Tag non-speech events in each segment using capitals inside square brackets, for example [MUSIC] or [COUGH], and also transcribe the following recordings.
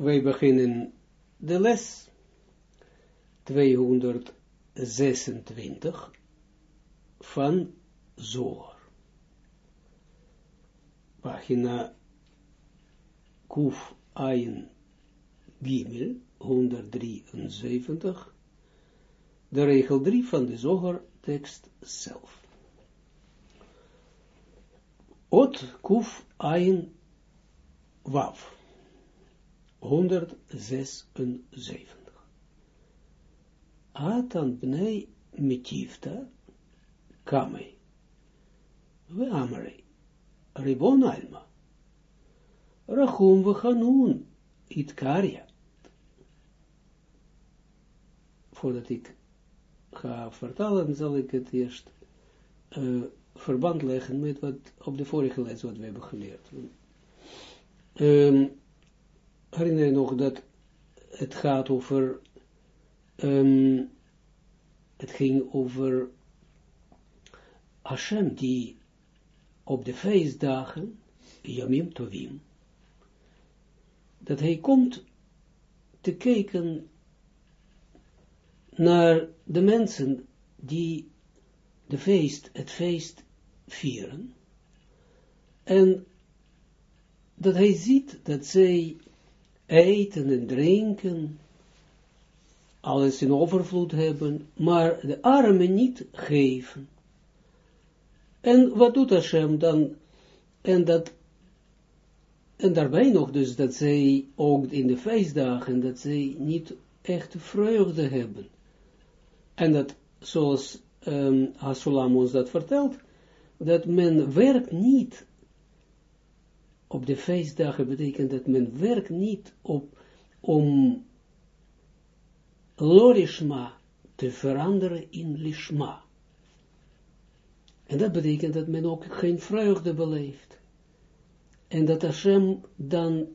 wij beginnen de les 226 van Zohar. Pagina Kuf Ayin Gimel 173, de regel 3 van de Zohar tekst zelf. Ot Kuf Ayin Wav 176. Atan bnei mitivta kamei. We amrei. Ribon alma. Rachum we chanun. Itkaria. Voordat ik ga vertalen, zal ik het eerst uh, verband leggen met wat op de vorige les wat we hebben geleerd. Um, herinner je nog dat het gaat over, um, het ging over Hashem die op de feestdagen, Yamim Tovim, dat hij komt te kijken naar de mensen die de feest, het feest vieren, en dat hij ziet dat zij eten en drinken, alles in overvloed hebben, maar de armen niet geven. En wat doet Hashem dan? En dat, en daarbij nog dus dat zij ook in de feestdagen, dat zij niet echt vreugde hebben. En dat, zoals um, ons dat vertelt, dat men werkt niet op de feestdagen betekent dat men werkt niet op, om lorishma te veranderen in lishma. En dat betekent dat men ook geen vreugde beleeft. En dat Hashem dan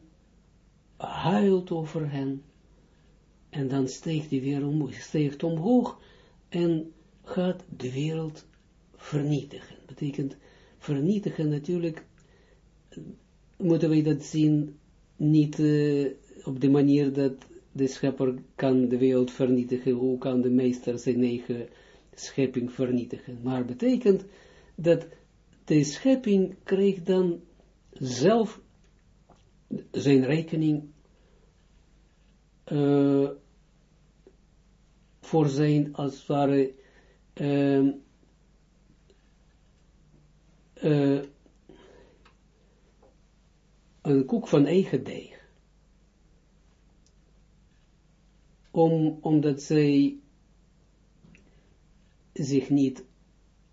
huilt over hen. En dan steekt hij weer omhoog en gaat de wereld vernietigen. Betekent vernietigen natuurlijk moeten wij dat zien niet uh, op de manier dat de schepper kan de wereld vernietigen, hoe kan de meester zijn eigen schepping vernietigen. Maar betekent dat de schepping krijgt dan zelf zijn rekening uh, voor zijn, als het ware, uh, uh, een koek van eigen deeg. Om, omdat zij zich niet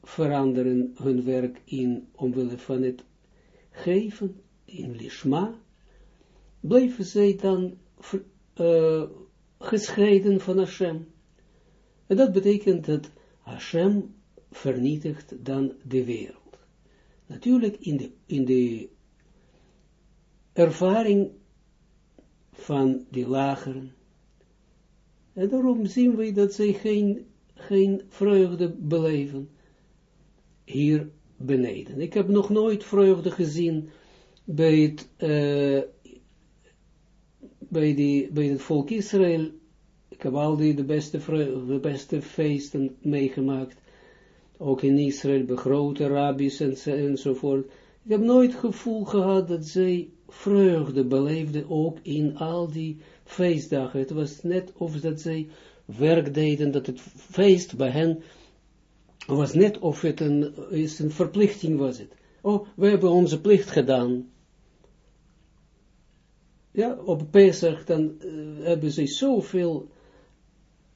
veranderen hun werk in, omwille van het geven, in lishma, blijven zij dan uh, gescheiden van Hashem. En dat betekent dat Hashem vernietigt dan de wereld. Natuurlijk in de, in de ervaring van die lageren. En daarom zien we dat zij geen, geen vreugde beleven hier beneden. Ik heb nog nooit vreugde gezien bij het, uh, bij, die, bij het volk Israël. Ik heb al die de beste, de beste feesten meegemaakt. Ook in Israël, bij grote rabbis en, enzovoort. Ik heb nooit gevoel gehad dat zij vreugde beleefde ook in al die feestdagen. Het was net of dat zij werk deden, dat het feest bij hen was net of het een, is een verplichting was het. Oh, we hebben onze plicht gedaan. Ja, op Pesach dan uh, hebben ze zoveel,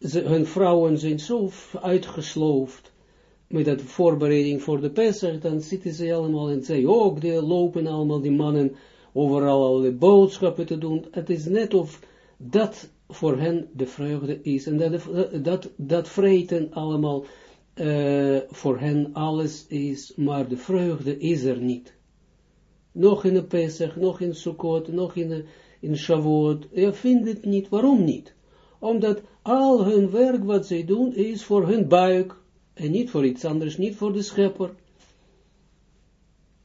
ze, hun vrouwen zijn zo uitgesloofd met dat voorbereiding voor de Pesach, dan zitten ze allemaal en zij ook, die lopen allemaal, die mannen, overal alle boodschappen te doen. Het is net of dat voor hen de vreugde is. En dat, dat, dat vreten allemaal uh, voor hen alles is, maar de vreugde is er niet. Nog in de Pesach, nog in Sukkot, nog in, in Shavuot. Je vindt het niet. Waarom niet? Omdat al hun werk wat zij doen is voor hun buik. En niet voor iets anders, niet voor de schepper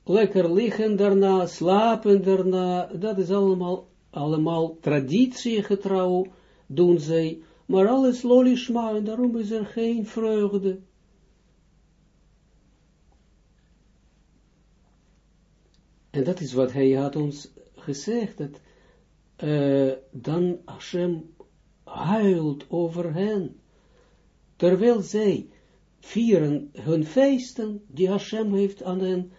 lekker liggen daarna, slapen daarna, dat is allemaal allemaal traditiegetrouw doen zij, maar alles lolishma, en daarom is er geen vreugde. En dat is wat hij had ons gezegd, dat uh, dan Hashem huilt over hen, terwijl zij vieren hun feesten, die Hashem heeft aan hen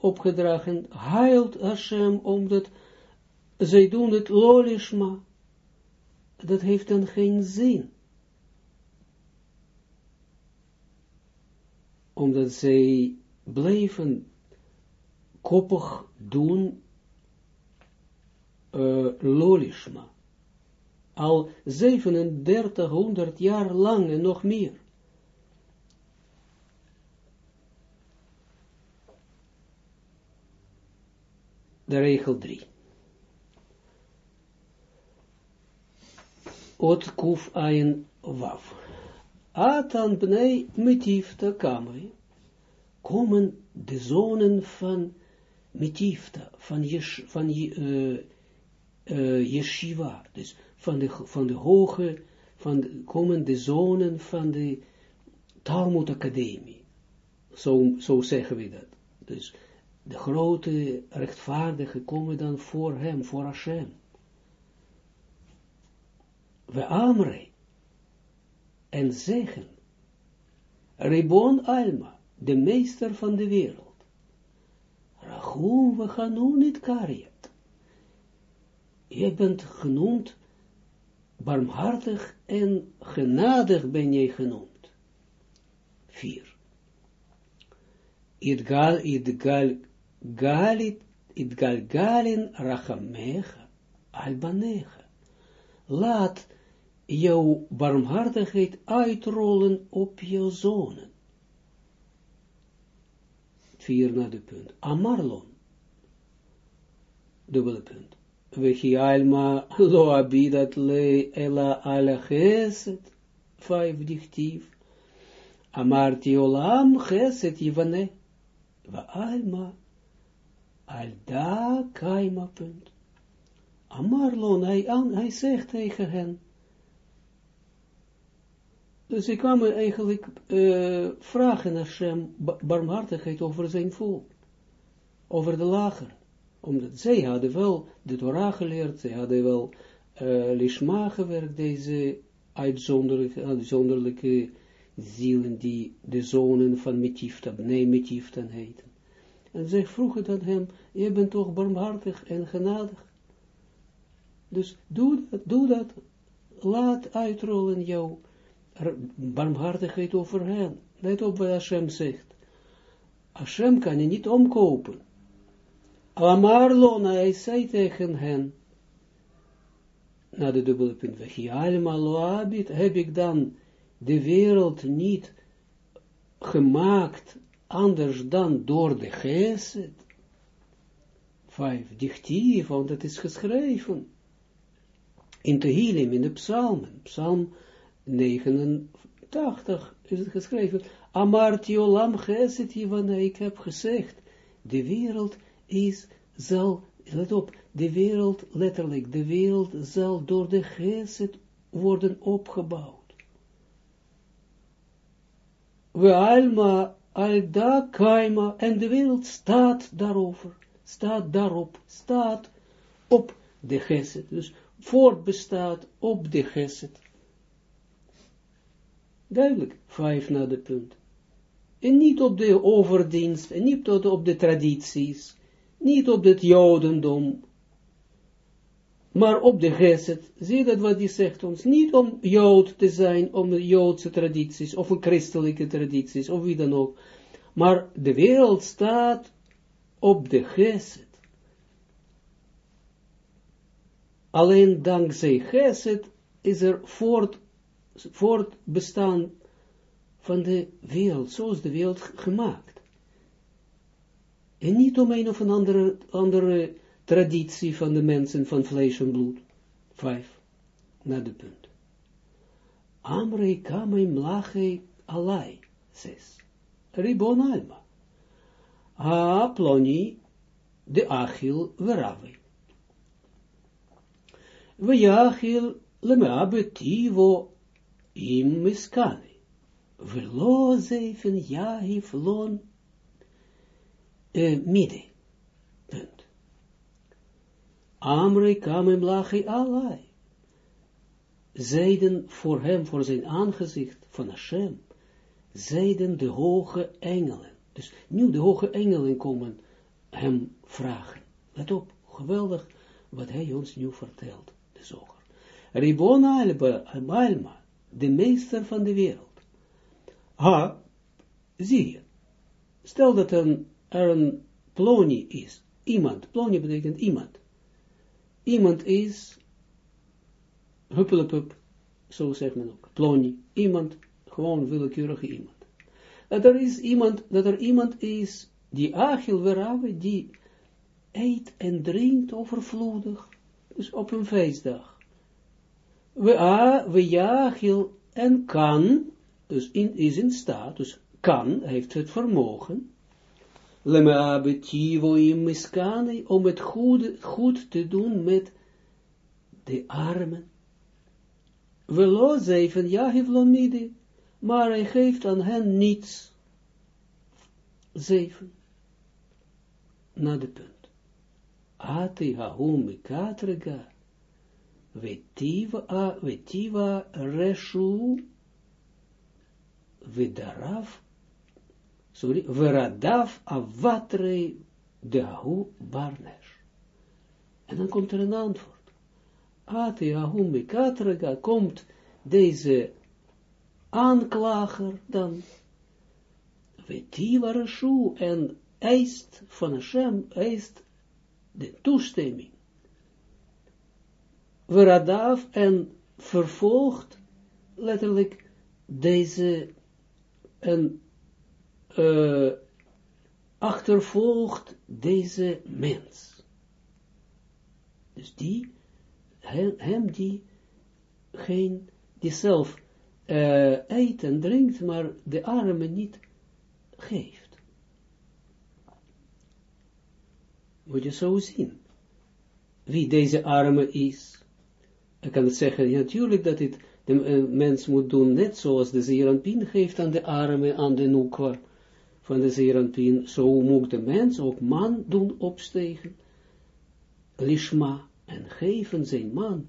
opgedragen, huilt Hashem, omdat zij doen het lolishma. Dat heeft dan geen zin. Omdat zij blijven koppig doen uh, lolishma. Al 3700 jaar lang en nog meer. De regel 3. Ot kuf ein waf. Atan bnei metifta kamei. Komen de zonen van metifta, van, yesh, van uh, uh, yeshiva, dus van de, van de hoge, van de, komen de zonen van de Talmud Academie. Zo, zo zeggen we dat. Dus de grote rechtvaardigen komen dan voor hem, voor Hashem. We amre en zeggen, Ribon Alma, de meester van de wereld, Rachum we gaan niet kariet. Je bent genoemd, barmhartig en genadig ben je genoemd. 4. Idgal, idgal, galit, idgalgalin rachamecha, albanecha. Laat jouw barmhartigheid uitrollen op jouw zonen. Vierde punt. Amarlon. Dubbele punt. Vechi alma lo abidat le ela ala. Vijf dichtief. Amarti olam geset yivane. Va alma Alda kaima punt. Amarlon, hij, hij zegt tegen hen. Dus ik kwam eigenlijk uh, vragen naar Shem barmhartigheid over zijn volk. Over de lager. Omdat zij hadden wel de Torah geleerd, zij hadden wel uh, lishma gewerkt, deze uitzonderlijke, uitzonderlijke zielen die de zonen van Metifta, nee Metifta heten. En zij vroegen dat hem, je bent toch barmhartig en genadig. Dus doe dat. Laat uitrollen jouw barmhartigheid over hen. Let op wat Hashem zegt. Hashem kan je niet omkopen. Amarlona, hij zei tegen hen, na de dubbele punt, heb ik dan de wereld niet gemaakt anders dan door de geset. Vijf, dichtief, want het is geschreven. In Tehillim, in de psalmen, psalm 89 is het geschreven. Amarti olam geset, ik heb gezegd, de wereld is, zal, let op, de wereld, letterlijk, de wereld zal door de geset worden opgebouwd. We alma Alda kaima, en de wereld staat daarover, staat daarop, staat op de geset, dus voortbestaat op de geset. Duidelijk, vijf naar de punt. En niet op de overdienst, en niet op de tradities, niet op het jodendom, maar op de geset, zie dat wat hij zegt ons, niet om jood te zijn, om de joodse tradities, of een christelijke tradities, of wie dan ook, maar de wereld staat op de geset. Alleen dankzij geset is er voort, voortbestaan van de wereld, zoals de wereld gemaakt. En niet om een of een andere, andere traditie van de mensen van vlees en bloed. Vijf. Naar de punt. Amrei kamei mlachei alai. Zes. Ribon alma. A ploni de achil veravi. Vejachil lemeabe tivo im miskani. Velo en Yahif lon eh, mide. Punt. Amre kamem lachi alai. Zeiden voor hem, voor zijn aangezicht van Hashem, zeiden de hoge engelen. Dus nu de hoge engelen komen hem vragen. Let op, geweldig wat hij ons nu vertelt, de zoger. Ribona alma, de meester van de wereld. Ha, zie je, stel dat er een ploni is, iemand, ploni betekent iemand. Iemand is, huppelepup, zo zegt men ook, ploni, iemand, gewoon willekeurige iemand. Dat er is iemand, dat er iemand is, die Achil Verave, die eet en drinkt overvloedig, dus op een feestdag we, a, we jachil en kan, dus in, is in staat, dus kan, heeft het vermogen, lema betivo im miskane, om het goed, goed te doen met de armen. We lo zeven jahivlomide, maar hij geeft aan hen niets. Zeven. Na de punt. Ati hahum mikatrega Vetiva, vetiva reshu vidarav, sorry, veradav avatre dehu barnesh. En dan komt er een antwoord. Ati ahum mikatrega komt deze aanklager dan vetiva reshu en eist van Hashem, eist de toestemming Veradaf en vervolgt letterlijk deze en uh, achtervolgt deze mens. Dus die, hem, die geen, die zelf uh, eet en drinkt, maar de armen niet geeft. Moet je zo zien. Wie deze arme is ik kan het zeggen, natuurlijk dat het de mens moet doen, net zoals de zeeranpien geeft aan de armen, aan de noekwa van de zeeranpien, zo moet de mens ook man doen opstegen, lishma, en geven zijn man,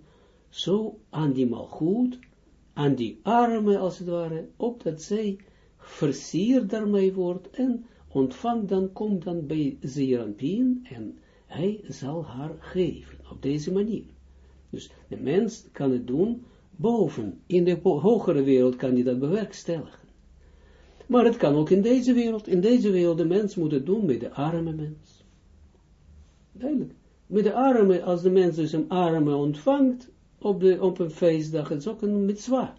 zo aan die malgoed, aan die armen als het ware, opdat zij versierd daarmee wordt, en ontvangt dan, komt dan bij zeeranpien, en hij zal haar geven, op deze manier. Dus de mens kan het doen boven. In de hogere wereld kan hij dat bewerkstelligen. Maar het kan ook in deze wereld. In deze wereld de mens moet het doen met de arme mens. Duidelijk. Met de arme, als de mens dus een arme ontvangt op, de, op een feestdag, het is ook een mitzwa.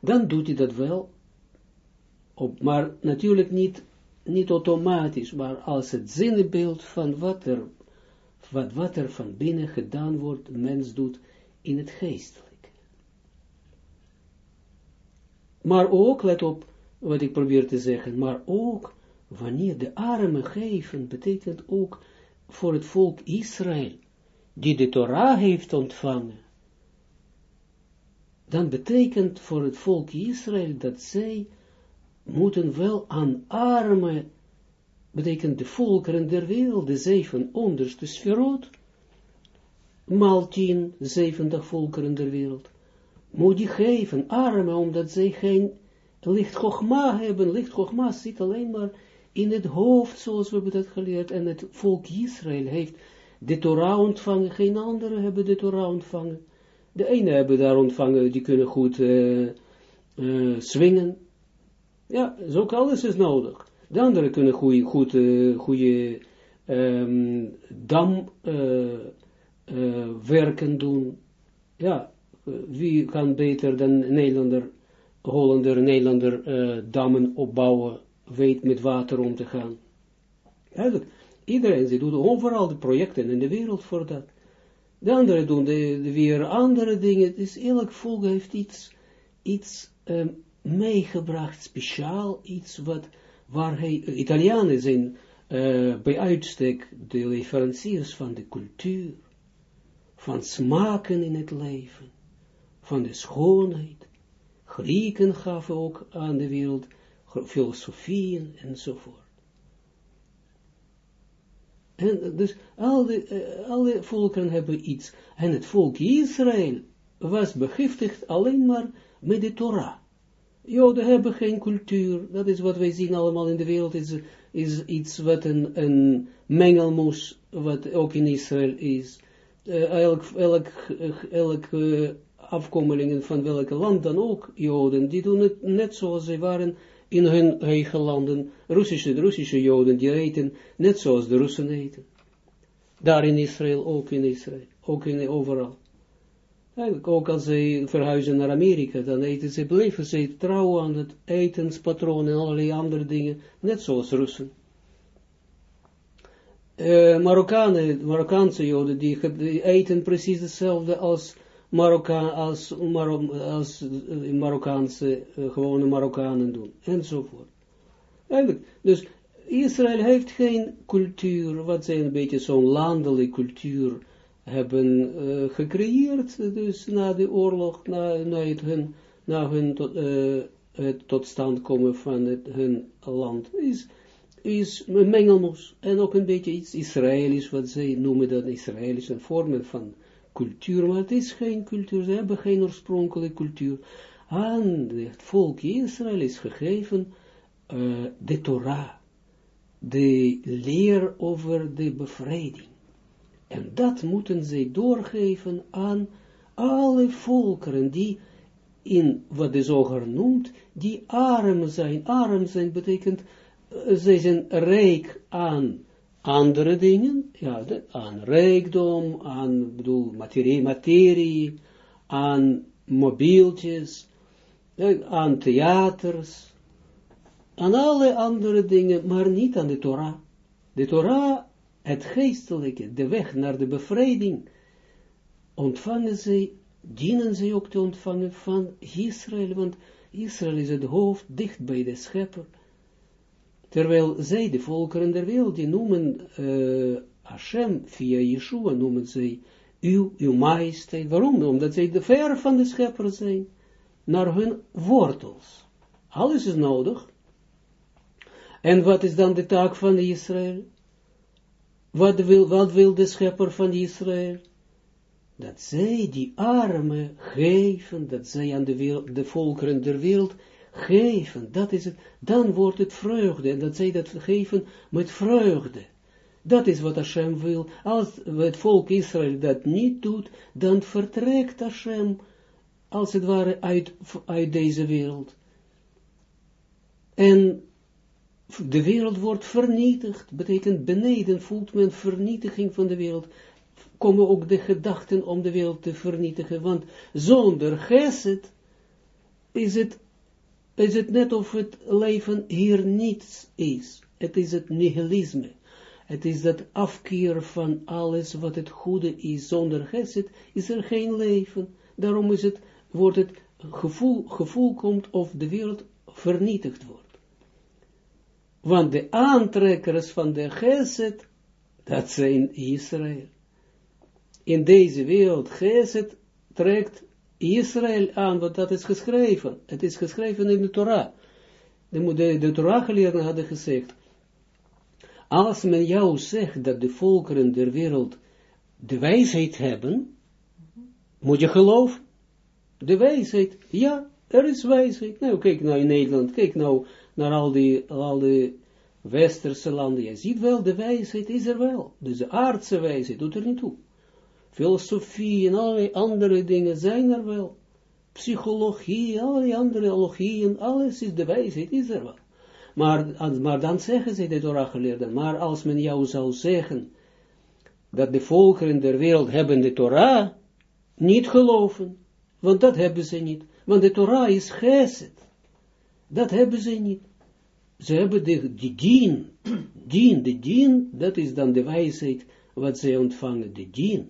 Dan doet hij dat wel. Op, maar natuurlijk niet, niet automatisch, maar als het zinnebeeld van wat er wat, wat er van binnen gedaan wordt, mens doet in het geestelijke. Maar ook, let op wat ik probeer te zeggen, maar ook wanneer de armen geven, betekent ook voor het volk Israël, die de Torah heeft ontvangen, dan betekent voor het volk Israël dat zij moeten wel aan armen betekent de volkeren der wereld, de zeven onderste sferot, maal tien, zeventig volkeren der wereld, moet die geven, armen, omdat zij geen licht gogma hebben, licht gogma zit alleen maar in het hoofd, zoals we hebben dat geleerd, en het volk Israël heeft de Torah ontvangen, geen andere hebben de Torah ontvangen. De ene hebben daar ontvangen, die kunnen goed uh, uh, swingen. Ja, zo ook alles is nodig. De anderen kunnen goede, goed, uh, goede um, damwerken doen. Ja, wie kan beter dan Nederlander, Hollander, Nederlander dammen opbouwen, weet met water om te gaan. Eigenlijk, iedereen, ze doet overal de projecten in de wereld voor dat. De anderen doen de, de weer andere dingen. Dus elk volk heeft iets, iets um, meegebracht, speciaal, iets wat waar hij, Italianen zijn bij uitstek de leveranciers van de cultuur. van smaken in het leven, van de schoonheid. Grieken gaven ook aan de wereld filosofieën enzovoort. En dus alle, uh, alle volkeren hebben iets. En het volk Israël was begiftigd alleen maar met de Torah. Joden hebben geen cultuur. Dat is wat wij zien allemaal in de wereld. Is, is iets wat een, een mengelmoes, wat ook in Israël is. Uh, elk, elk, uh, afkomelingen van welk land dan ook, Joden, die doen het net zoals ze waren in hun eigen landen. Russische, Russische Joden, die eten net zoals de Russen eten. Daar in Israël, ook in Israël, ook in overal. Eigenlijk ook als ze verhuizen naar Amerika, dan eten ze, blijven ze trouw aan het etenspatroon en allerlei andere dingen, net zoals Russen. Uh, Marokkanen, Marokkaanse Joden, die, die, eten precies hetzelfde als, Marokka, als, als uh, Marokkaanse, uh, gewone Marokkanen doen, enzovoort. Eigenlijk, dus Israël heeft geen cultuur, wat zijn een beetje zo'n landelijke cultuur, hebben uh, gecreëerd, dus na de oorlog, na, het hun, hun tot, stand komen van het, hun land, is, is een mengelmoes, en ook een beetje iets Israëlisch, wat zij noemen dat Israëlische vormen van cultuur, maar het is geen cultuur, ze hebben geen oorspronkelijke cultuur. Aan het volk Israël is gegeven uh, de Torah, de leer over de bevrijding. En dat moeten zij doorgeven aan alle volkeren die in wat de zoger noemt, die arm zijn. Arm zijn betekent, uh, zij zijn rijk aan andere dingen, ja, aan rijkdom, aan, bedoel, materie, materie, aan mobieltjes, aan theaters, aan alle andere dingen, maar niet aan de Torah. De Torah het geestelijke, de weg naar de bevrijding, ontvangen zij, dienen zij ook te ontvangen van Israël, want Israël is het hoofd dicht bij de schepper. Terwijl zij, de volkeren der wereld, die noemen uh, Hashem via Yeshua, noemen zij uw, uw majesteit. Waarom? Omdat zij de ver van de schepper zijn, naar hun wortels. Alles is nodig. En wat is dan de taak van Israël? Wat wil, wat wil de schepper van Israël? Dat zij die armen geven, dat zij aan de, de volkeren der wereld geven, dat is het, dan wordt het vreugde, en dat zij dat geven met vreugde. Dat is wat Hashem wil. Als het volk Israël dat niet doet, dan vertrekt Hashem, als het ware, uit, uit deze wereld. En de wereld wordt vernietigd, betekent beneden voelt men vernietiging van de wereld, komen ook de gedachten om de wereld te vernietigen, want zonder geset is het, is het net of het leven hier niets is. Het is het nihilisme. Het is dat afkeer van alles wat het goede is. Zonder geset is er geen leven. Daarom is het, wordt het gevoel, gevoel komt of de wereld vernietigd wordt. Want de aantrekkers van de Geset, dat zijn Israël. In deze wereld, Geset trekt Israël aan, want dat is geschreven. Het is geschreven in de Torah. De, de, de Torah-geleerden hadden gezegd, als men jou zegt dat de volkeren der wereld de wijsheid hebben, moet je geloven. De wijsheid, ja, er is wijsheid. Nou, kijk nou in Nederland, kijk nou naar al die, al die westerse landen. Je ziet wel, de wijsheid is er wel. Dus de aardse wijsheid doet er niet toe. Filosofie en allerlei andere dingen zijn er wel. Psychologie, allerlei andere logieën, alles is de wijsheid, is er wel. Maar, maar dan zeggen ze de Torah geleerden, maar als men jou zou zeggen, dat de volkeren der wereld hebben de Torah, niet geloven, want dat hebben ze niet, want de Torah is geset, dat hebben ze niet. Ze hebben de, die dien, dien, de dien, dat is dan de wijsheid wat zij ontvangen, de dien.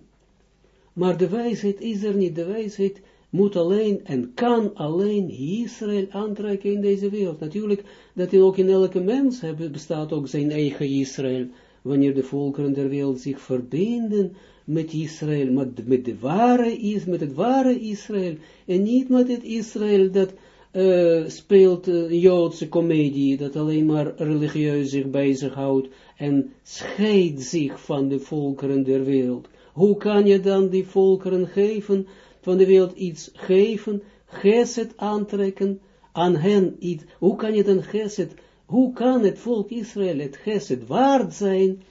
Maar de wijsheid is er niet, de wijsheid moet alleen en kan alleen Israël aantrekken in deze wereld. Natuurlijk, dat ook in elke mens bestaat ook zijn eigen Israël, wanneer de volkeren der wereld zich verbinden met Israël, met, met, de ware, is, met het ware Israël, en niet met het Israël dat uh, speelt een Joodse komedie, dat alleen maar religieus zich bezighoudt en scheidt zich van de volkeren der wereld. Hoe kan je dan die volkeren geven, van de wereld iets geven, geset aantrekken, aan hen iets, hoe kan je dan geset, hoe kan het volk Israël het geset waard zijn,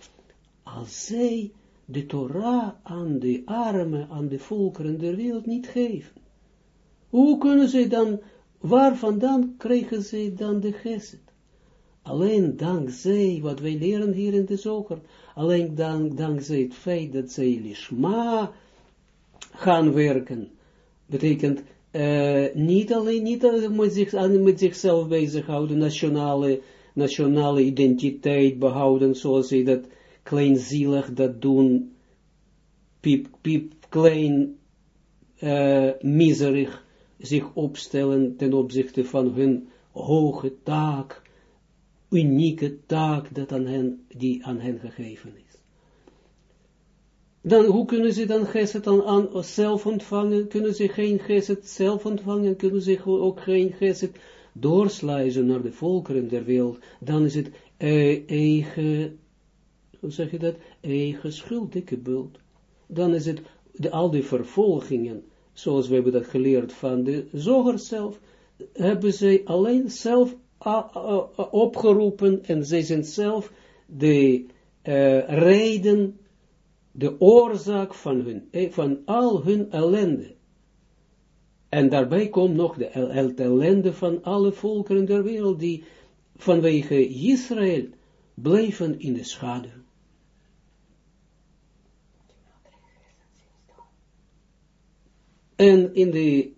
als zij de Torah aan de armen, aan de volkeren der wereld niet geven? Hoe kunnen zij dan, waar vandaan krijgen zij dan de geset? Alleen dankzij, wat wij leren hier in de zoger, alleen dank, dankzij het feit dat zij lishma gaan werken, betekent uh, niet alleen, niet met, zich, met zichzelf bezighouden, nationale, nationale identiteit behouden, zoals zij dat kleinzielig dat doen, piep, piep, klein, uh, miserig, zich opstellen ten opzichte van hun hoge taak, unieke taak dat die aan hen gegeven is. Dan, hoe kunnen ze dan geset aan, aan zelf ontvangen? Kunnen ze geen geset zelf ontvangen? Kunnen ze ook geen geset doorsluizen naar de volkeren der wereld? Dan is het eh, eigen, hoe zeg je dat? Eigen schuld, dikke bult. Dan is het de, al die vervolgingen, zoals we hebben dat geleerd van de zoger zelf, hebben zij alleen zelf opgeroepen en zij zijn zelf de uh, reden, de oorzaak van, hun, eh, van al hun ellende. En daarbij komt nog de ellende van alle volkeren der wereld, die vanwege Israël blijven in de schaduw. En in de,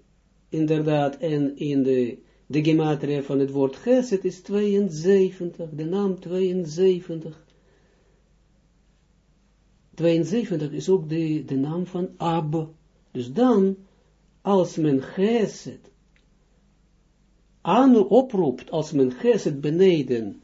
inderdaad, en in de de gematria van het woord geset is 72, de naam 72. 72 is ook de, de naam van Ab. Dus dan, als men geset aan oproept, als men geset beneden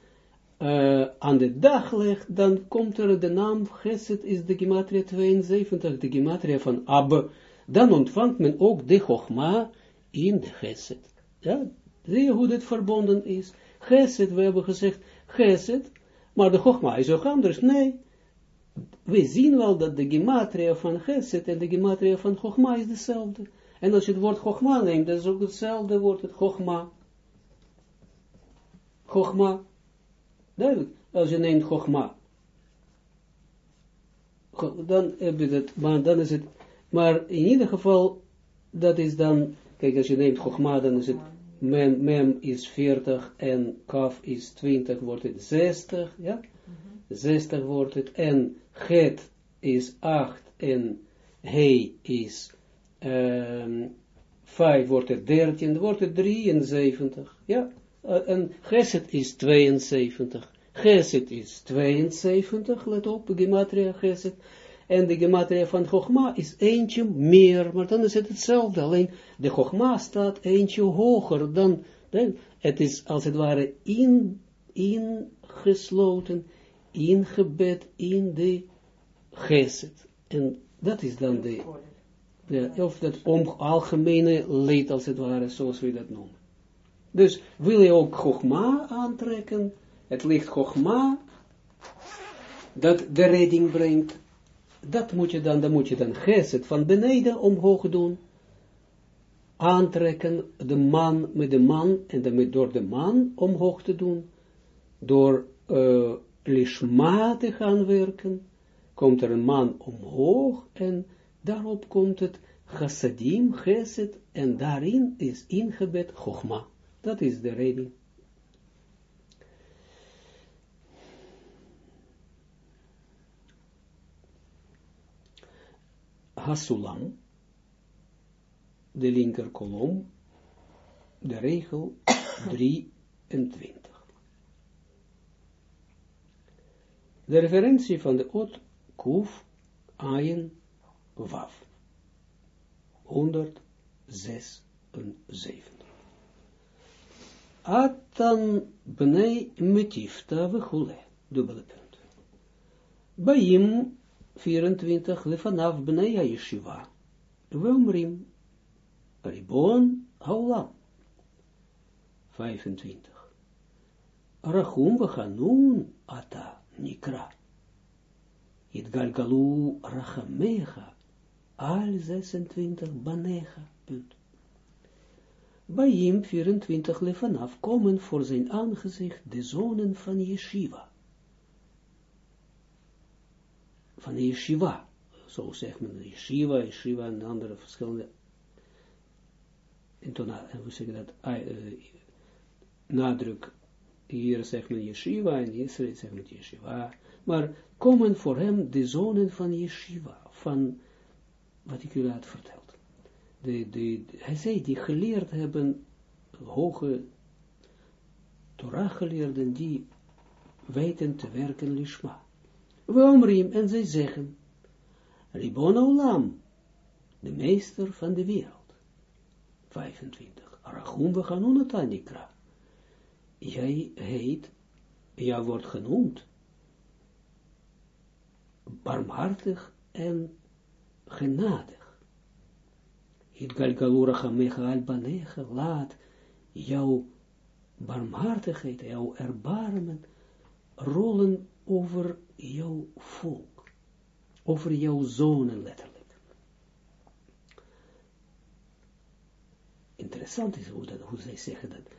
uh, aan de dag legt, dan komt er de naam geset is de gematria 72, de gematria van Ab. Dan ontvangt men ook de chogma in de geset. Ja, Zie je hoe dit verbonden is? Geset, we hebben gezegd, geset, maar de Chogma is ook anders. Nee, we zien wel dat de gematria van geset en de gematria van Chogma is dezelfde. En als je het woord Chogma neemt, dat is ook hetzelfde woord, het Chogma. Chogma. Duidelijk, als je neemt Chogma. Dan heb je maar dan is het, maar in ieder geval, dat is dan, kijk, als je neemt Chogma, dan is het mem, mem is 40 en kaf is 20, wordt het 60, ja? Mm -hmm. 60 wordt het, en het is 8 en he is um, 5, wordt het 13, wordt het 73, ja? Uh, en geset is 72, geset is 72, let op, gematria geset, en de gematria van Chogma is eentje meer, maar dan is het hetzelfde, alleen de Chogma staat eentje hoger dan, dan het is als het ware in, ingesloten, ingebed in de geset. En dat is dan de, de of dat om, algemene leed als het ware, zoals we dat noemen. Dus wil je ook Chogma aantrekken, het licht Chogma, dat de redding brengt, dat moet je dan, dan moet je dan geset van beneden omhoog doen, aantrekken, de man met de man, en dan door de man omhoog te doen, door uh, lishma te gaan werken, komt er een man omhoog, en daarop komt het chassadim, geset, en daarin is ingebed chogma. Dat is de reden. Hasulam, de linker kolom, de regel [COUGHS] 23. De referentie van de ot Kuf Ayen Waf 176. Atan bnei metifta vechule, dubbele punt. Baim 24, Lefanaf Bnei Yeshiva. Womrim, Ribon Haulam. 25. Rachum v'chanun ata nikra. Itgalgalu rachamecha al 26 banecha. Punt. Baim 24 lefanaf komen voor zijn aangezicht de zonen van Yeshiva. Van Yeshiva. Zo zegt men Yeshiva, Yeshiva en andere verschillende intonatie, hoe zeg je dat, uh, nadruk, hier zegt men Yeshiva, en Israël zegt men Yeshiva, maar komen voor hem de zonen van Yeshiva, van wat ik u had verteld. De, de, hij zei, die geleerd hebben, hoge Torah geleerden, die weten te werken lishma. We en zij zeggen, Ribon Olam, de meester van de wereld. 25. Arachum gaan Jij heet, jij wordt genoemd, barmhartig en genadig. Het galgalura albanecha, laat jouw barmhartigheid, jouw erbarmen rollen over over jouw zonen letterlijk. Interessant is hoe, dat, hoe zij zeggen dat,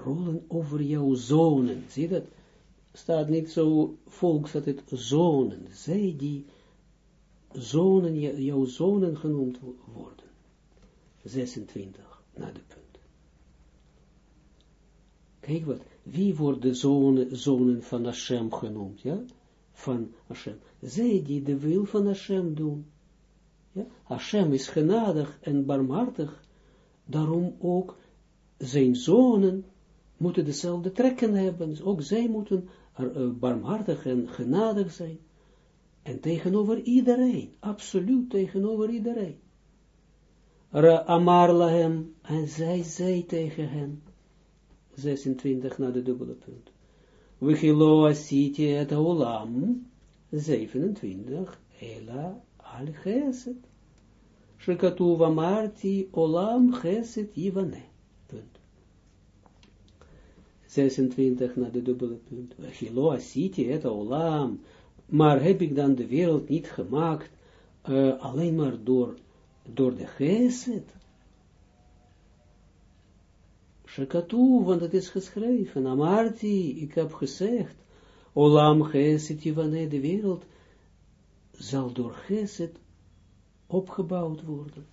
rollen over jouw zonen, zie dat, staat niet zo, volk staat het zonen, zij die zonen, jouw zonen genoemd worden. 26, naar de punt. Kijk wat, wie wordt de zonen, zonen van Hashem genoemd, ja? Van Hashem. Zij die de wil van Hashem doen. Ja? Hashem is genadig en barmhartig, daarom ook zijn zonen moeten dezelfde trekken hebben. Dus ook zij moeten barmhartig en genadig zijn. En tegenover iedereen, absoluut tegenover iedereen. Amar lahem, en zij zei tegen hen, 26 naar de dubbele punt. Wichilo asiti et olam, 27, ela al geset. Shekatuv amarti olam geset ivane. Punt. 26 naar de dubbele punt. Wichilo asiti et olam, maar heb ik dan de wereld niet gemaakt, uh, alleen maar door, door de geset? Shekatu, want het is geschreven, Amarti, ik heb gezegd, Olam geset Ivane, de wereld zal door geset opgebouwd worden.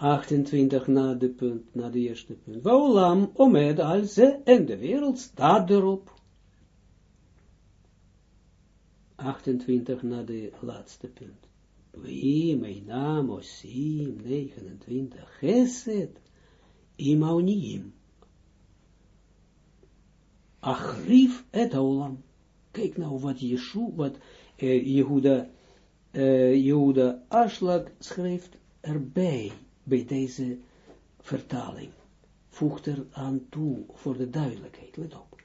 28 na de punt, na de eerste punt. Olam omed al ze, en de wereld staat erop. 28 na de laatste punt. Weim, Einam, Osim, 29, Geset, Imaoniim. Achrif et Olam. Kijk nou wat Jeshu, wat Jehuda, uh, Jehuda Aschlag schrijft erbij, bij deze vertaling. Voegt er aan toe, voor de duidelijkheid, let op.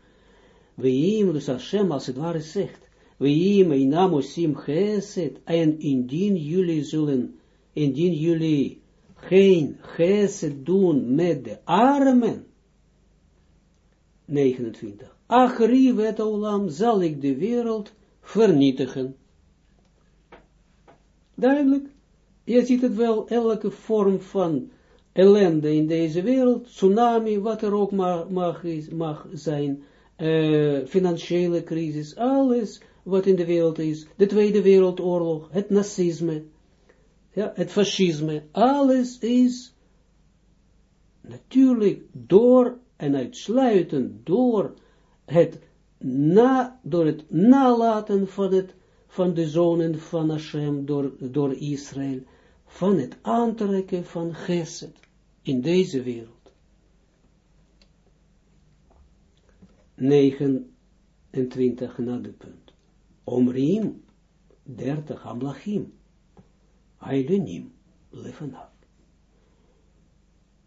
Weim, dus Hashem als het ware zegt, Weim inam osim geset, en indien jullie zullen, indien jullie geen geset doen met de armen, 29. Achri wet olam, zal ik de wereld vernietigen. Duidelijk, je ziet het wel, elke vorm van ellende in deze wereld, tsunami, wat er ook mag, mag, mag zijn, uh, financiële crisis, alles wat in de wereld is, de Tweede Wereldoorlog, het nazisme, ja, het fascisme, alles is natuurlijk door en uitsluitend door het, na, door het nalaten van, het, van de zonen van Hashem door, door Israël, van het aantrekken van Geset in deze wereld. 29 na de punt. Omrim, 30 Amlachim, Ailenim, Lefanav.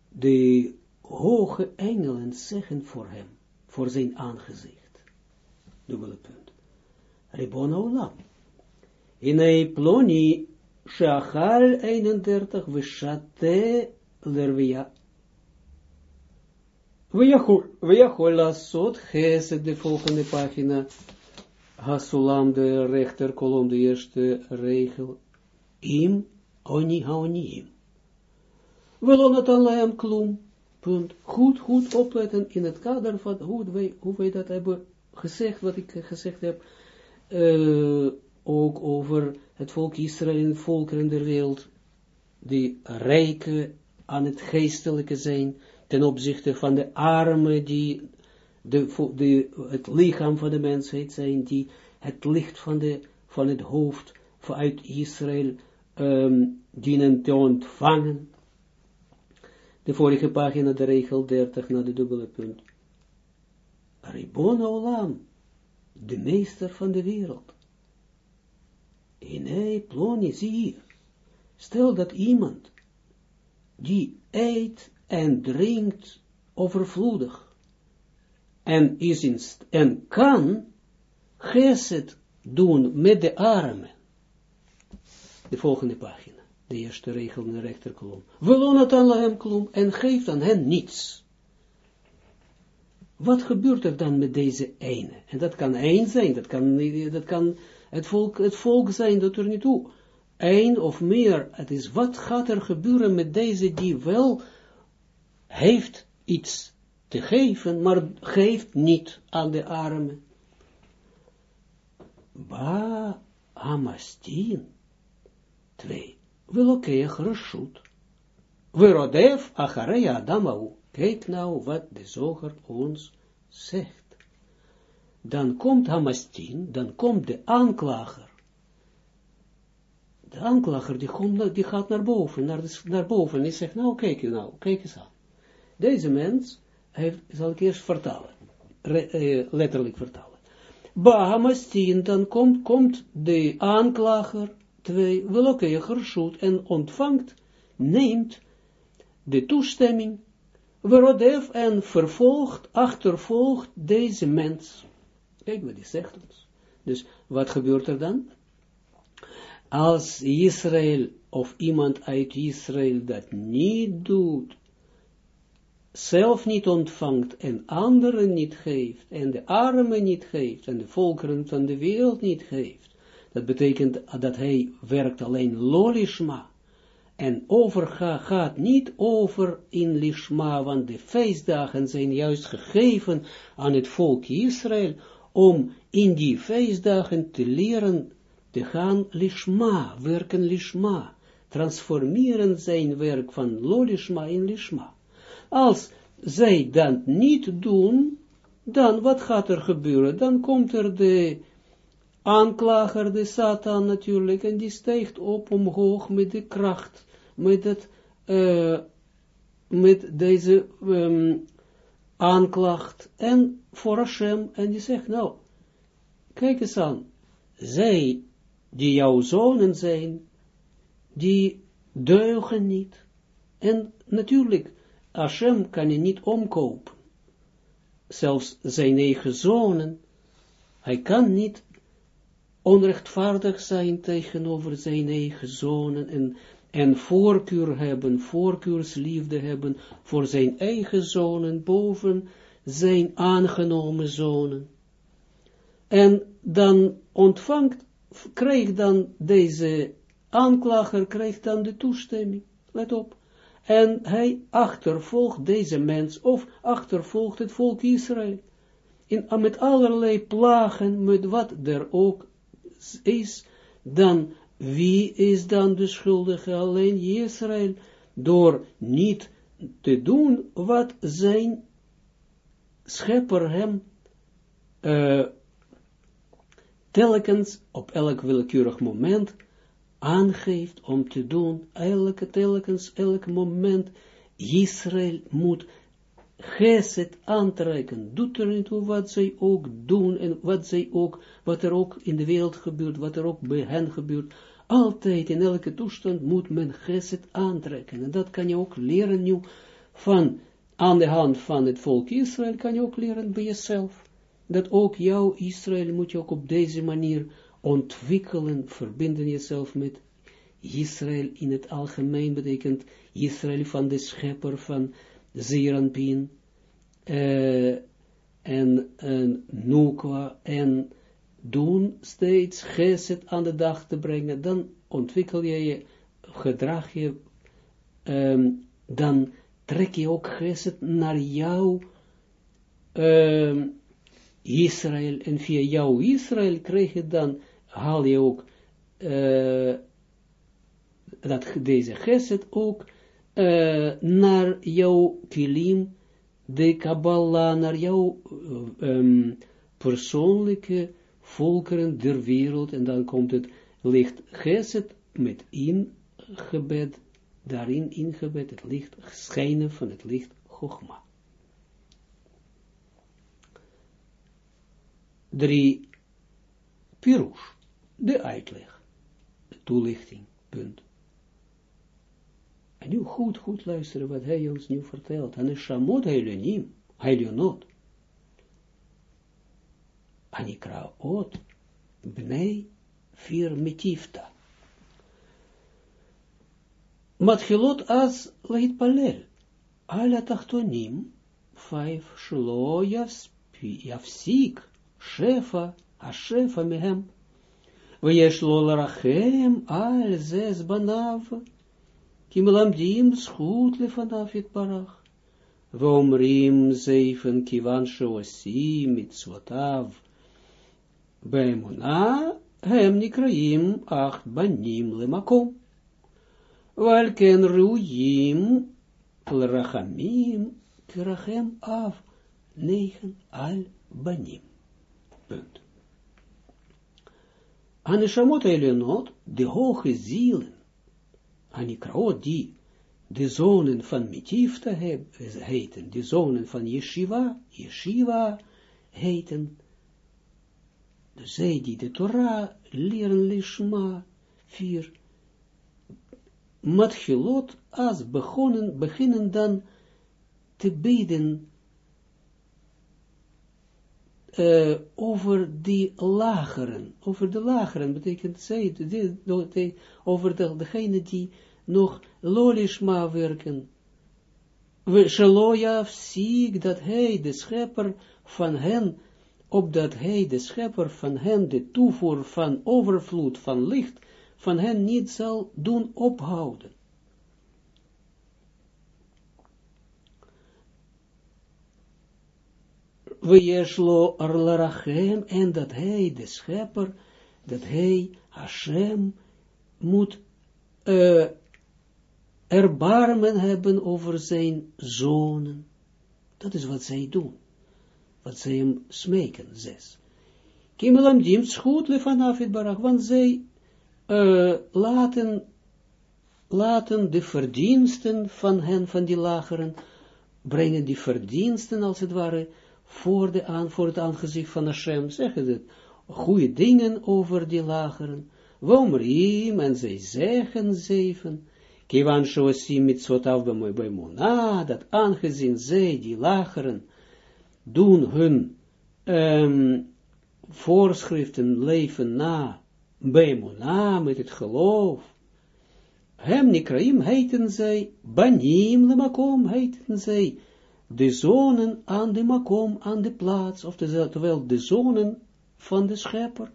De hoge engelen zeggen voor hem, voor zijn aangezicht. dubbele punt. Ribon Olam. In een ploni, Shachal 31, Vishate Lervia. Vejachol lasot, Gesed, de volgende pagina, Hasulam, de rechterkolom, de eerste regel, Im, Oni Haonim. Welonatan laem klum, Goed, goed opletten in het kader van hoe wij, hoe wij dat hebben gezegd, wat ik gezegd heb, uh, ook over het volk Israël en volkeren der wereld, die rijken aan het geestelijke zijn, ten opzichte van de armen die de, de, het lichaam van de mensheid zijn, die het licht van, de, van het hoofd vanuit Israël um, dienen te ontvangen. De vorige pagina, de regel 30, naar de dubbele punt. Ribon Olam, de meester van de wereld. In ploni, zie hier. Stel dat iemand die eet en drinkt overvloedig en, is in en kan geset doen met de armen. De volgende pagina, de eerste regel in de rechterkolom. Velonatan hem kolom, en geeft aan hen niets. Wat gebeurt er dan met deze ene? En dat kan één zijn, dat kan, dat kan het, volk, het volk zijn, dat er niet toe. Eén of meer, het is wat gaat er gebeuren met deze die wel heeft iets te geven, maar geeft niet aan de armen. Ba Amastin 2. Welokech Rashut. a chare Adamau. Kijk nou wat de zoger ons zegt. Dan komt Hamastin, dan komt de aanklager. De aanklager die, komt, die gaat naar boven, naar, de, naar boven. En die zegt, nou kijk je nou, kijk eens aan. Deze mens, heeft, zal ik eerst vertalen. Letterlijk vertalen. Bahamastin, dan komt, komt de aanklager twee, welke gershoed en ontvangt, neemt de toestemming, Verodef en vervolgt, achtervolgt deze mens. Kijk wat hij zegt ons. Dus wat gebeurt er dan? Als Israël of iemand uit Israël dat niet doet, zelf niet ontvangt en anderen niet geeft, en de armen niet geeft, en de volkeren van de wereld niet geeft, dat betekent dat hij werkt alleen lolishma, en overgaat gaat niet over in lishma, want de feestdagen zijn juist gegeven aan het volk Israël, om in die feestdagen te leren te gaan lishma, werken lishma, transformeren zijn werk van lolishma in lishma. Als zij dat niet doen, dan wat gaat er gebeuren? Dan komt er de aanklager, de Satan natuurlijk, en die stijgt op omhoog met de kracht, met het, uh, met deze um, aanklacht, en voor Hashem, en die zegt, nou, kijk eens aan, zij, die jouw zonen zijn, die deugen niet, en natuurlijk, Hashem kan je niet omkopen. Zelfs zijn eigen zonen, hij kan niet onrechtvaardig zijn tegenover zijn eigen zonen en, en voorkeur hebben, voorkeursliefde hebben voor zijn eigen zonen boven zijn aangenomen zonen. En dan ontvangt, krijgt dan deze aanklager, krijgt dan de toestemming. Let op en hij achtervolgt deze mens, of achtervolgt het volk Israël, in, met allerlei plagen, met wat er ook is, dan, wie is dan de schuldige? Alleen Israël, door niet te doen wat zijn schepper hem uh, telkens op elk willekeurig moment aangeeft om te doen, elke telkens, elk moment, Israël moet geset aantrekken, doet er niet toe wat zij ook doen, en wat zij ook, wat er ook in de wereld gebeurt, wat er ook bij hen gebeurt, altijd in elke toestand moet men geset aantrekken, en dat kan je ook leren nu, van, aan de hand van het volk Israël, kan je ook leren bij jezelf, dat ook jouw Israël moet je ook op deze manier ontwikkelen, verbinden jezelf met Israël in het algemeen betekent Israël van de schepper van Zeranpin uh, en, en Nukwa en doen steeds geset aan de dag te brengen, dan ontwikkel je je, gedrag je, um, dan trek je ook geset naar jou um, Israël, en via jouw Israël krijg je dan, haal je ook uh, dat deze geset ook uh, naar jouw kilim, de Kabbalah, naar jouw persoonlijke volkeren der wereld, en dan komt het licht geset met ingebed, daarin ingebed, het licht schijnen van het licht Chogma. Drie, Pirush, de uitleg, de toelichting, punt. En nu goed, goed luisteren wat hij ons nu vertelt. En Shamot Heilionim, Heilionot. Anikraot, Bnei Fir Metifta. Matchilot as Leitpalel, Ala Tachtonim, Vijf Shlo a Shefa, Hashefa Mehem. Weyesh Lol Al Zes Banav. כי מלמדים זכות לפניו יתברך. ואומרים זייפן כיוון שעושים מצוותיו באמונה, הם נקראים אך בנים למקום. ועל כן ראויים לרחמים כרחם אב, negen al banim. Punt. Aneshamot Elionot, de hoge zielen, Anikraot, die de zonen van Metifta heten, de zonen van Yeshiva, Yeshiva heten, dus zij die de Torah leren lishma, vier, matchilot, als begonnen, beginnen dan te bidden uh, over die lageren, over de lageren, betekent zij, over de, degene die nog lolishma werken. Sheloja ziek dat hij, de schepper van hen, opdat hij, de schepper van hen, de toevoer van overvloed, van licht, van hen niet zal doen ophouden. Weeslo arlarachem, en dat hij, de schepper, dat hij, Hashem, moet erbarmen hebben over zijn zonen. Dat is wat zij doen. Wat zij hem smeken, zes. Kimelam goed vanaf het barak, want zij uh, laten, laten de verdiensten van hen, van die lageren, brengen die verdiensten, als het ware, voor, de aan, voor het aangezicht van Hashem, zeggen het, goede dingen over die lageren, Womriem, en zij zeggen zeven, Kivan shosim mitzvotav b'mona, dat aangezien zij, die lageren, doen hun voorschriften leven na, b'mona, met het geloof, hem nikraim heeten zij, banim lemakom heeten zij, de zonen aan de makom, aan de plaats, of terwijl de zonen van de schepper.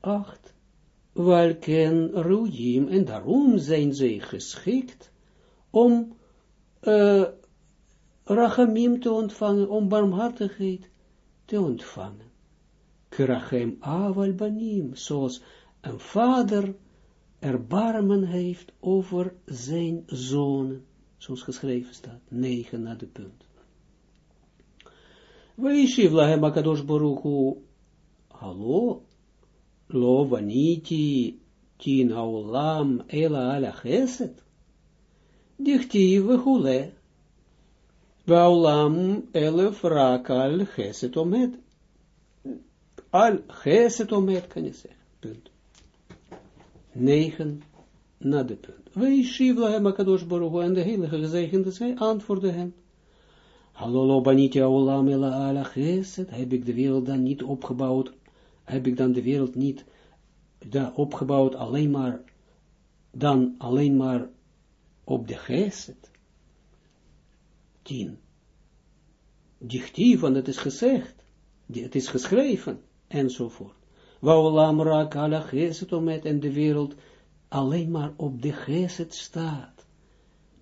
Acht. Welken ruim, en daarom zijn zij geschikt om uh, rachamim te ontvangen, om barmhartigheid te ontvangen. Krachem aval banim, zoals een vader erbarmen heeft over zijn zonen zoals geschreven staat, 9 naar de punt. Weishiv lahem akadosh baruchu, hallo, lo vaniti tin haolam ela ala cheset, dichtiv elef rak al geset omed. Al geset omed kan je zeggen. Punt. 9 na de punt. Wij Shivla hem Akadosh Baruch en de heilige gezegende zij antwoordde hem. Hallo baniti olam ela ala geset, heb ik de wereld dan niet opgebouwd, heb ik dan de wereld niet da, opgebouwd alleen maar, dan alleen maar op de geset. Tien. Dichtief, want het is gezegd, het is geschreven, enzovoort. Waulam rak ala geset omet en de wereld alleen maar op de geset staat.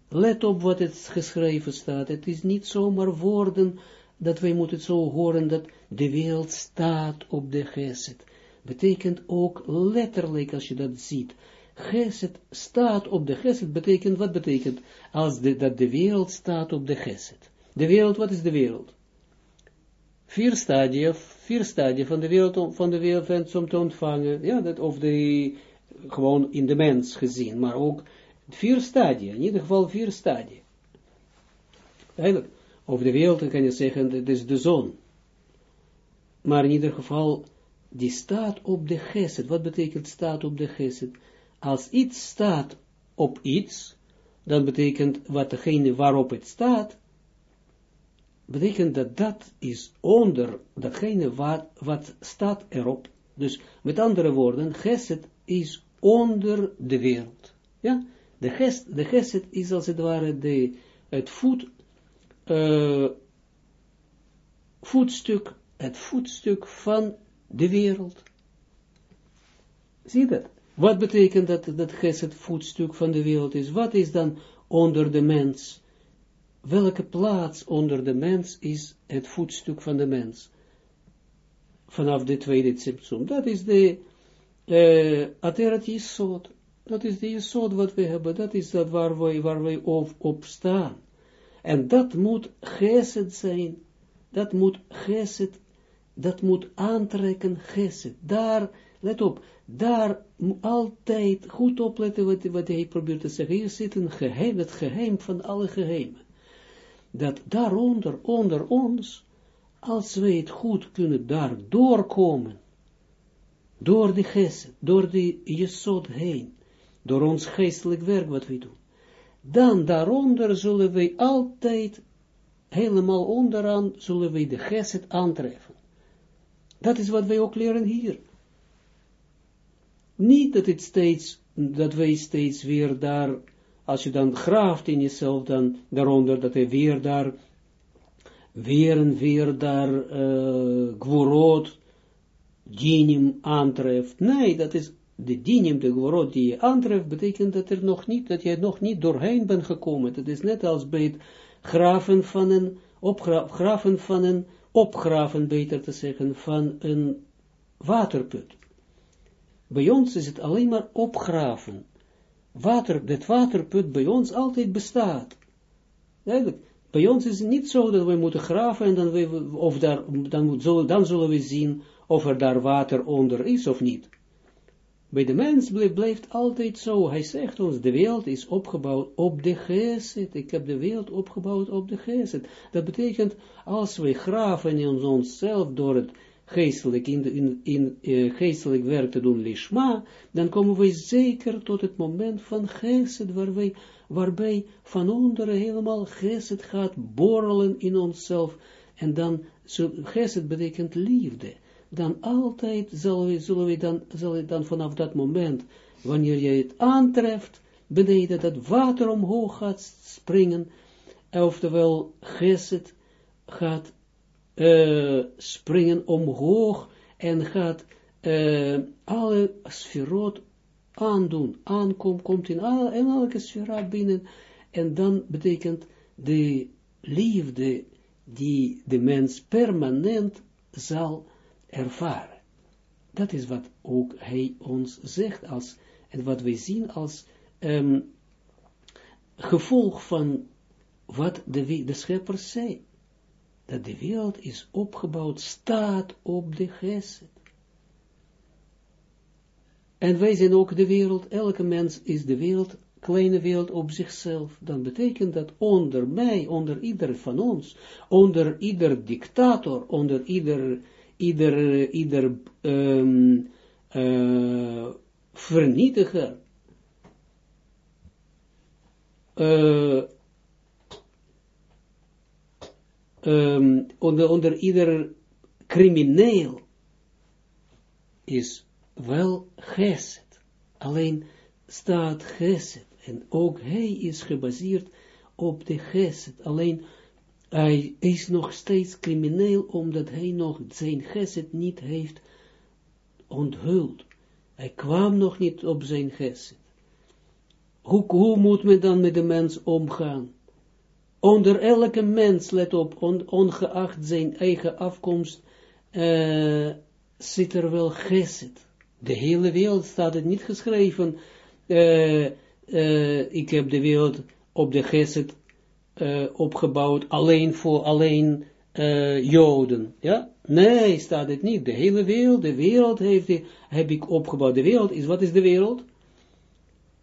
Let op wat het geschreven staat. Het is niet zomaar woorden dat wij moeten zo horen dat de wereld staat op de geset. Betekent ook letterlijk als je dat ziet. Geset staat op de geset betekent, wat betekent als dat de wereld staat op de geset? De wereld, wat is de wereld? Vier stadia, vier stadia van de wereld, van de wereld om te ontvangen, ja, dat, of de, gewoon in de mens gezien, maar ook vier stadia, in ieder geval vier stadia. Eigenlijk, over de wereld kan je zeggen, het is de zon. Maar in ieder geval, die staat op de geset. Wat betekent staat op de geset? Als iets staat op iets, dan betekent wat degene waarop het staat, betekent dat dat is onder datgene wat, wat staat erop. Dus met andere woorden, geset is onder de wereld. Ja, de, gest, de geset is als het ware de, het voet, uh, voetstuk, het voetstuk van de wereld. Zie dat? Wat betekent dat, dat geset voetstuk van de wereld is? Wat is dan onder de mens? Welke plaats onder de mens is het voetstuk van de mens? Vanaf de tweede symptoom. Dat is de uh, Yisod. Dat is de Yisod wat we hebben. Dat is dat waar wij, waar wij op staan. En dat moet geset zijn. Dat moet geset, dat moet aantrekken geset. Daar, let op, daar altijd goed opletten wat, wat hij probeert te zeggen. Hier zit een geheim, het geheim van alle geheimen. Dat daaronder, onder ons, als wij het goed kunnen daar doorkomen, door de geset, door de jesod heen, door ons geestelijk werk wat we doen, dan daaronder zullen wij altijd, helemaal onderaan, zullen wij de geset aantreffen. Dat is wat wij ook leren hier. Niet dat het steeds, dat wij steeds weer daar, als je dan graaft in jezelf, dan daaronder, dat hij weer daar, weer en weer daar, uh, gworot, dinim aantreft. Nee, dat is de dinim, de gworot die je aantreft, betekent dat er nog niet, dat je nog niet doorheen bent gekomen. Dat is net als bij het graven van een, opgraven van een, opgraven, beter te zeggen, van een waterput. Bij ons is het alleen maar opgraven. Water, dat waterput bij ons altijd bestaat. Eigenlijk, bij ons is het niet zo dat we moeten graven en dan, we, of daar, dan, dan zullen we zien of er daar water onder is of niet. Bij de mens blijft altijd zo. Hij zegt ons, de wereld is opgebouwd op de geset. Ik heb de wereld opgebouwd op de geset. Dat betekent, als wij graven in onszelf door het geestelijk, in, in, uh, geestelijk werk te doen, lishma, dan komen wij zeker tot het moment van geset, waar waarbij van onderen helemaal geset gaat borrelen in onszelf. En dan, so, geset betekent liefde dan altijd zullen we, zullen we dan, zal het dan vanaf dat moment, wanneer je het aantreft, beneden dat water omhoog gaat springen, oftewel geset gaat uh, springen omhoog en gaat uh, alle sferot aandoen, aankomt, komt in, alle, in elke sfera binnen, en dan betekent de liefde die de mens permanent zal ervaren. Dat is wat ook hij ons zegt als, en wat wij zien als um, gevolg van wat de, de schepper zei. Dat de wereld is opgebouwd, staat op de geset. En wij zijn ook de wereld, elke mens is de wereld, kleine wereld op zichzelf. Dan betekent dat onder mij, onder ieder van ons, onder ieder dictator, onder ieder ieder, ieder um, uh, vernietiger, um, onder, onder ieder crimineel is wel geset. Alleen staat geset. En ook hij is gebaseerd op de geset. Alleen hij is nog steeds crimineel omdat hij nog zijn geset niet heeft onthuld. Hij kwam nog niet op zijn geset. Hoe, hoe moet men dan met de mens omgaan? Onder elke mens, let op, ongeacht zijn eigen afkomst, uh, zit er wel geset. De hele wereld staat het niet geschreven, uh, uh, ik heb de wereld op de geset opgebouwd, alleen voor alleen Joden. Ja? Nee, staat het niet. De hele wereld, de wereld heeft, heb ik opgebouwd. De wereld is, wat is de wereld?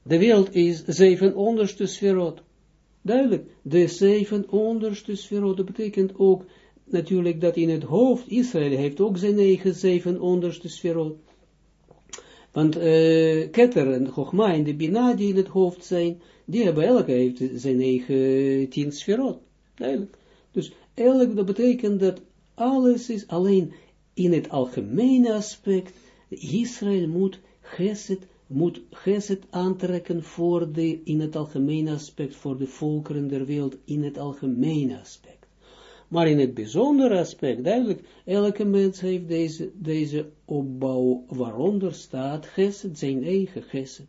De wereld is zeven onderste sferot. Duidelijk, de zeven onderste sferot, dat betekent ook natuurlijk dat in het hoofd, Israël heeft ook zijn eigen zeven onderste sferot. Want uh, Keter en Chogma en de Bina die in het hoofd zijn, die hebben elke heeft zijn eigen tien sferot. Duidelijk. Dus elk, dat betekent dat alles is alleen in het algemene aspect, Israël moet geset moet geset aantrekken voor de, in het algemene aspect, voor de volkeren der wereld, in het algemene aspect. Maar in het bijzondere aspect, duidelijk, elke mens heeft deze, deze opbouw, waaronder staat geset, zijn eigen geset.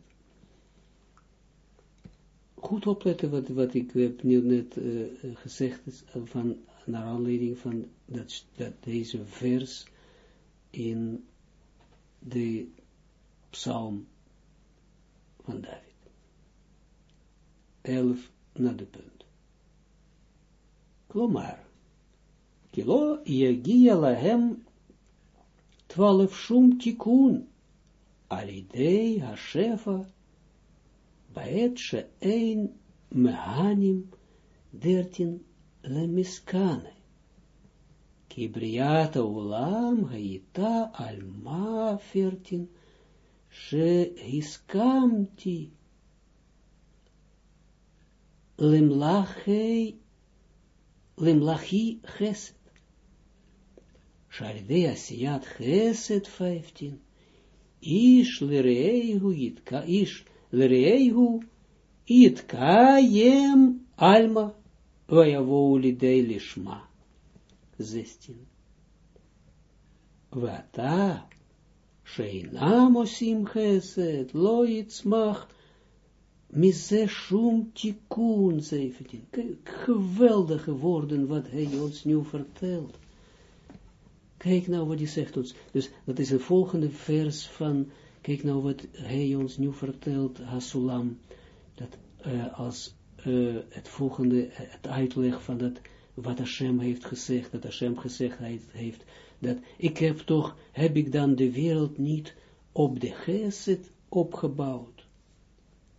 Goed opletten wat, wat ik heb nu net uh, gezegd, is, uh, van, naar aanleiding van dat, dat deze vers in de psalm van David. Elf naar de punt. Klomar. Kilo yagia lahem 12 shum tikun alidei hashefa baet ein mehanim 13 lemiskane. Kibriata ulam gaita alma 14 she'iskamti lemlachei lemlachi chesed. שעל ידי עשיית חסד 15, איש לרעהו יתקע, איש לרעהו יתקיים עלמא, ויבואו לידי לשמה. זסטין. ואתה, Sheinam osim chesed, lo yitzmach, mise shum tikun, 17. Geweldige woorden wat hij ons nu vertelt. Kijk nou wat hij zegt ons. Dus dat is het volgende vers van, kijk nou wat hij ons nu vertelt, Hasulam, dat uh, als uh, het volgende, het uitleg van dat, wat Hashem heeft gezegd, dat Hashem gezegd heeft, dat ik heb toch, heb ik dan de wereld niet op de geset opgebouwd.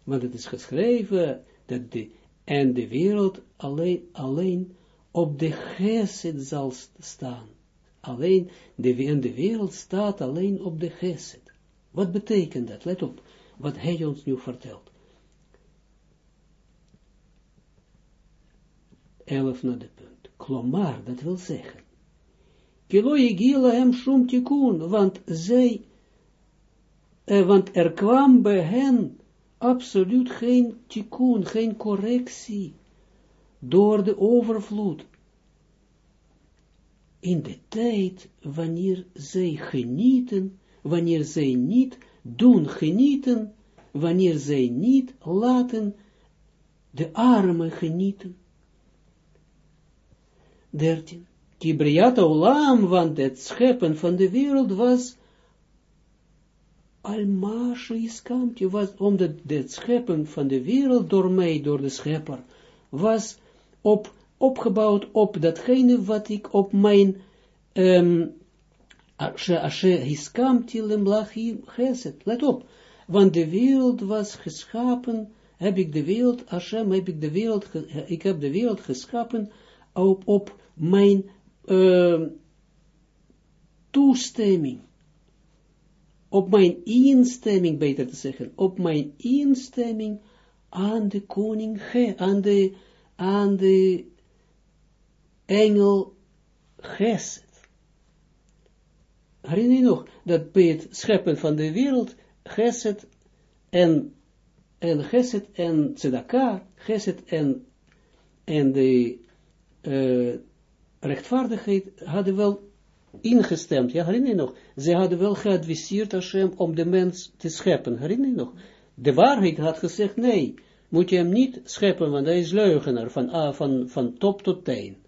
Want het is geschreven dat de, en de wereld alleen, alleen op de geset zal staan. Alleen, de, de wereld staat alleen op de geset. Wat betekent dat? Let op, wat hij ons nu vertelt. Elf naar de punt. Klomar, dat wil zeggen. Kilo gila hem shum tikun, want zij, eh, want er kwam bij hen absoluut geen tikun, geen correctie, door de overvloed. In de tijd, wanneer zij genieten, wanneer zij niet doen genieten, wanneer zij niet laten de armen genieten. 13. Kibriata olam, want het scheppen van de wereld was almashe iskamti, was omdat het scheppen van de wereld door mij, door de schepper, was op, opgebouwd op datgene wat ik op mijn um. Let op, want de wereld was geschapen, heb ik de wereld, Hashem, heb ik de wereld, ik heb de wereld geschapen op, op mijn uh, toestemming, op mijn instemming, beter te zeggen, op mijn instemming aan de koning, aan de, aan de engel Geset. Herinner je nog dat bij het scheppen van de wereld Geset en, en Geset en Tzedaka, Geset en, en de uh, rechtvaardigheid hadden wel ingestemd. Ja, herinner je nog? Ze hadden wel geadviseerd Hashem om de mens te scheppen. Herinner je nog? De waarheid had gezegd, nee, moet je hem niet scheppen, want hij is leugenaar, van, van, van top tot teen.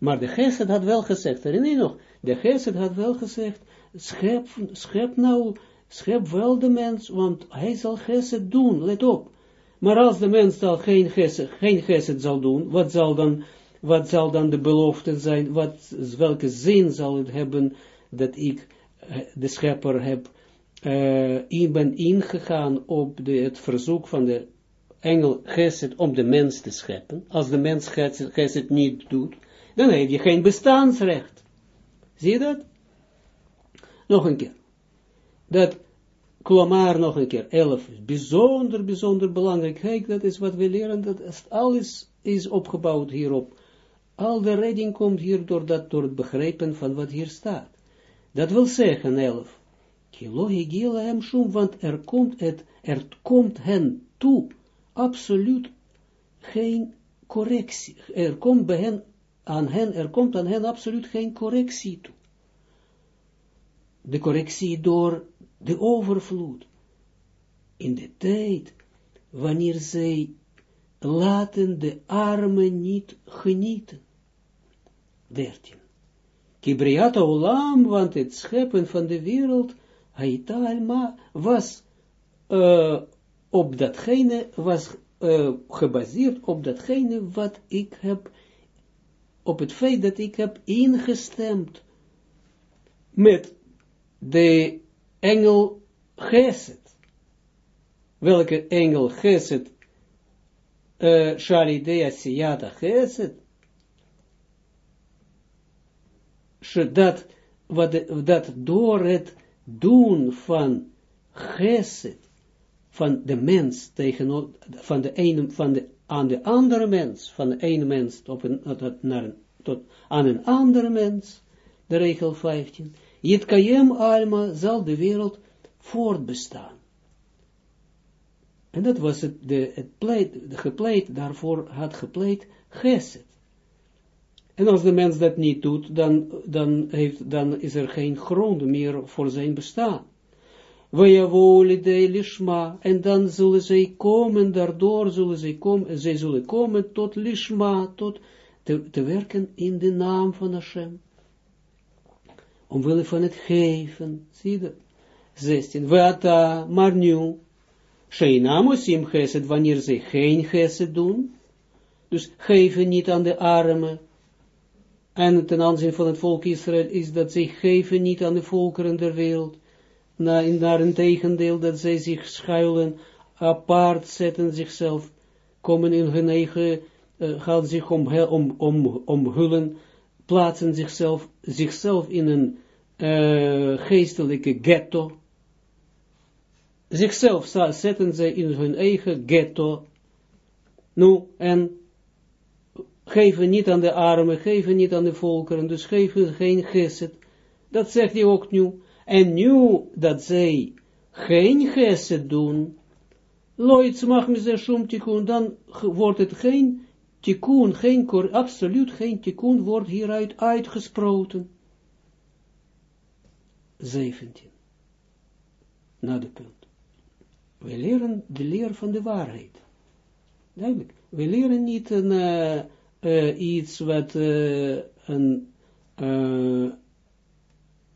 Maar de geest had wel gezegd, herinner je nog? De geest had wel gezegd, schep, schep nou, schep wel de mens, want hij zal geset doen, let op. Maar als de mens dan geen geset, geen geset zal doen, wat zal dan, wat zal dan de belofte zijn, wat, welke zin zal het hebben, dat ik, eh, de schepper, heb, uh, in ben ingegaan op het verzoek van de engel Geset om de mens te scheppen. Als de mens Geset niet doet, dan heb je geen bestaansrecht. Zie je dat? Nog een keer. Dat maar nog een keer, 11, bijzonder, bijzonder belangrijk. Kijk, dat is wat we leren, dat alles is opgebouwd hierop. Al de redding komt hier door, dat, door het begrijpen van wat hier staat. Dat wil zeggen, 11. Kilo higila hem shum, want er komt, het, er komt hen toe, absoluut geen correctie. Er komt bij hen aan hen, er komt aan hen absoluut geen correctie toe. De correctie door de overvloed. In de tijd, wanneer zij laten de armen niet genieten. 13. Kibriata olam, want het scheppen van de wereld, haita alma, was uh, op datgene, was uh, gebaseerd op datgene wat ik heb op het feit dat ik heb ingestemd met de engel Geset. Welke engel Geset? Uh, Shalidea Siyata Geset. Wat, dat door het doen van Geset, van de mens tegen, van de ene, van de aan de andere mens, van ene mens op een, tot, naar, tot, aan een andere mens, de regel 15, Jitkayem Alma zal de wereld voortbestaan. En dat was het, de, het pleit, de gepleit, daarvoor had gepleit Geset. En als de mens dat niet doet, dan, dan, heeft, dan is er geen grond meer voor zijn bestaan. Lishma, en dan zullen zij komen, daardoor zullen zij komen, zij zullen komen tot lishma, tot te, werken in de naam van Hashem. Omwille van het geven, zie je 16. Wata, maar nu, Sheinamosim geset, wanneer zij geen geset doen, dus geven niet aan de armen, en ten aanzien van het volk Israël is dat zij geven niet aan de volkeren der wereld, naar, naar een tegendeel dat zij zich schuilen, apart zetten zichzelf, komen in hun eigen, uh, gaan zich om, om, om, omhullen, plaatsen zichzelf, zichzelf in een uh, geestelijke ghetto, zichzelf zetten zij in hun eigen ghetto, nu, en geven niet aan de armen, geven niet aan de volkeren, dus geven geen geset, dat zegt hij ook nu, en nu dat zij geen gesed doen, Loits mag me ze shum tikkun, dan wordt het geen tikkun, geen, absoluut geen tikkun, wordt hieruit uitgesproken. 17. Na de punt. We leren de leer van de waarheid. Duidelijk. We leren niet een, uh, uh, iets wat uh, een,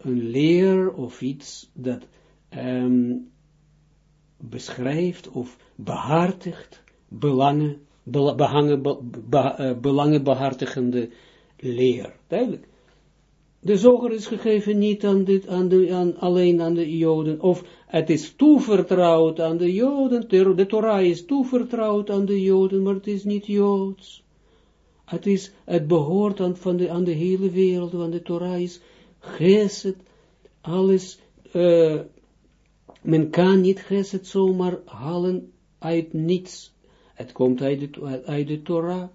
een leer of iets dat um, beschrijft of behartigt belangen, be, behangen, be, be, uh, belangenbehartigende leer. Duidelijk. De zoger is gegeven niet aan dit, aan de, aan, alleen aan de Joden, of het is toevertrouwd aan de Joden, de Torah is toevertrouwd aan de Joden, maar het is niet Joods. Het behoort aan, van de, aan de hele wereld, want de Torah is geset, alles, uh, men kan niet geset zomaar halen uit niets. Het komt uit de, uit de Torah.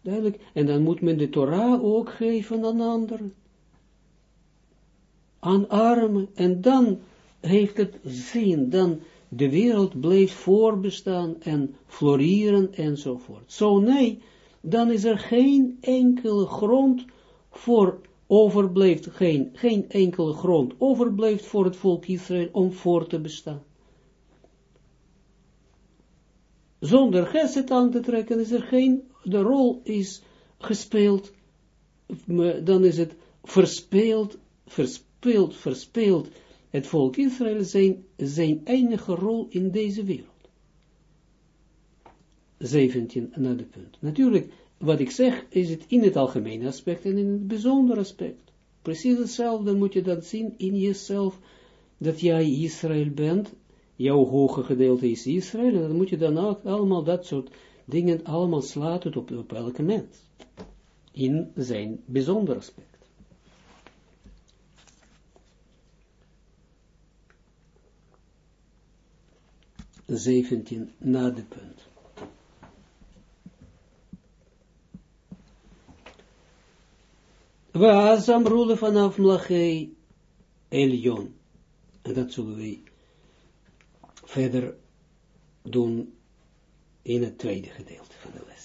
Duidelijk. En dan moet men de Torah ook geven aan anderen. Aan armen. En dan heeft het zin. Dan de wereld blijft voorbestaan en floreren enzovoort. Zo nee, dan is er geen enkele grond voor overblijft, geen, geen enkele grond overblijft voor het volk Israël om voor te bestaan. Zonder geset aan te trekken is er geen, de rol is gespeeld, dan is het verspeeld, verspeeld, verspeeld, het volk Israël zijn, zijn enige rol in deze wereld. 17 naar de punt. Natuurlijk, wat ik zeg, is het in het algemene aspect en in het bijzondere aspect. Precies hetzelfde moet je dan zien in jezelf, dat jij Israël bent, jouw hoge gedeelte is Israël, en dan moet je dan ook allemaal dat soort dingen allemaal slaan op, op elke mens. In zijn bijzonder aspect. 17 na de punt. Was amrule vanaf mlachei Elion. En dat zullen we verder doen in het tweede gedeelte van de les.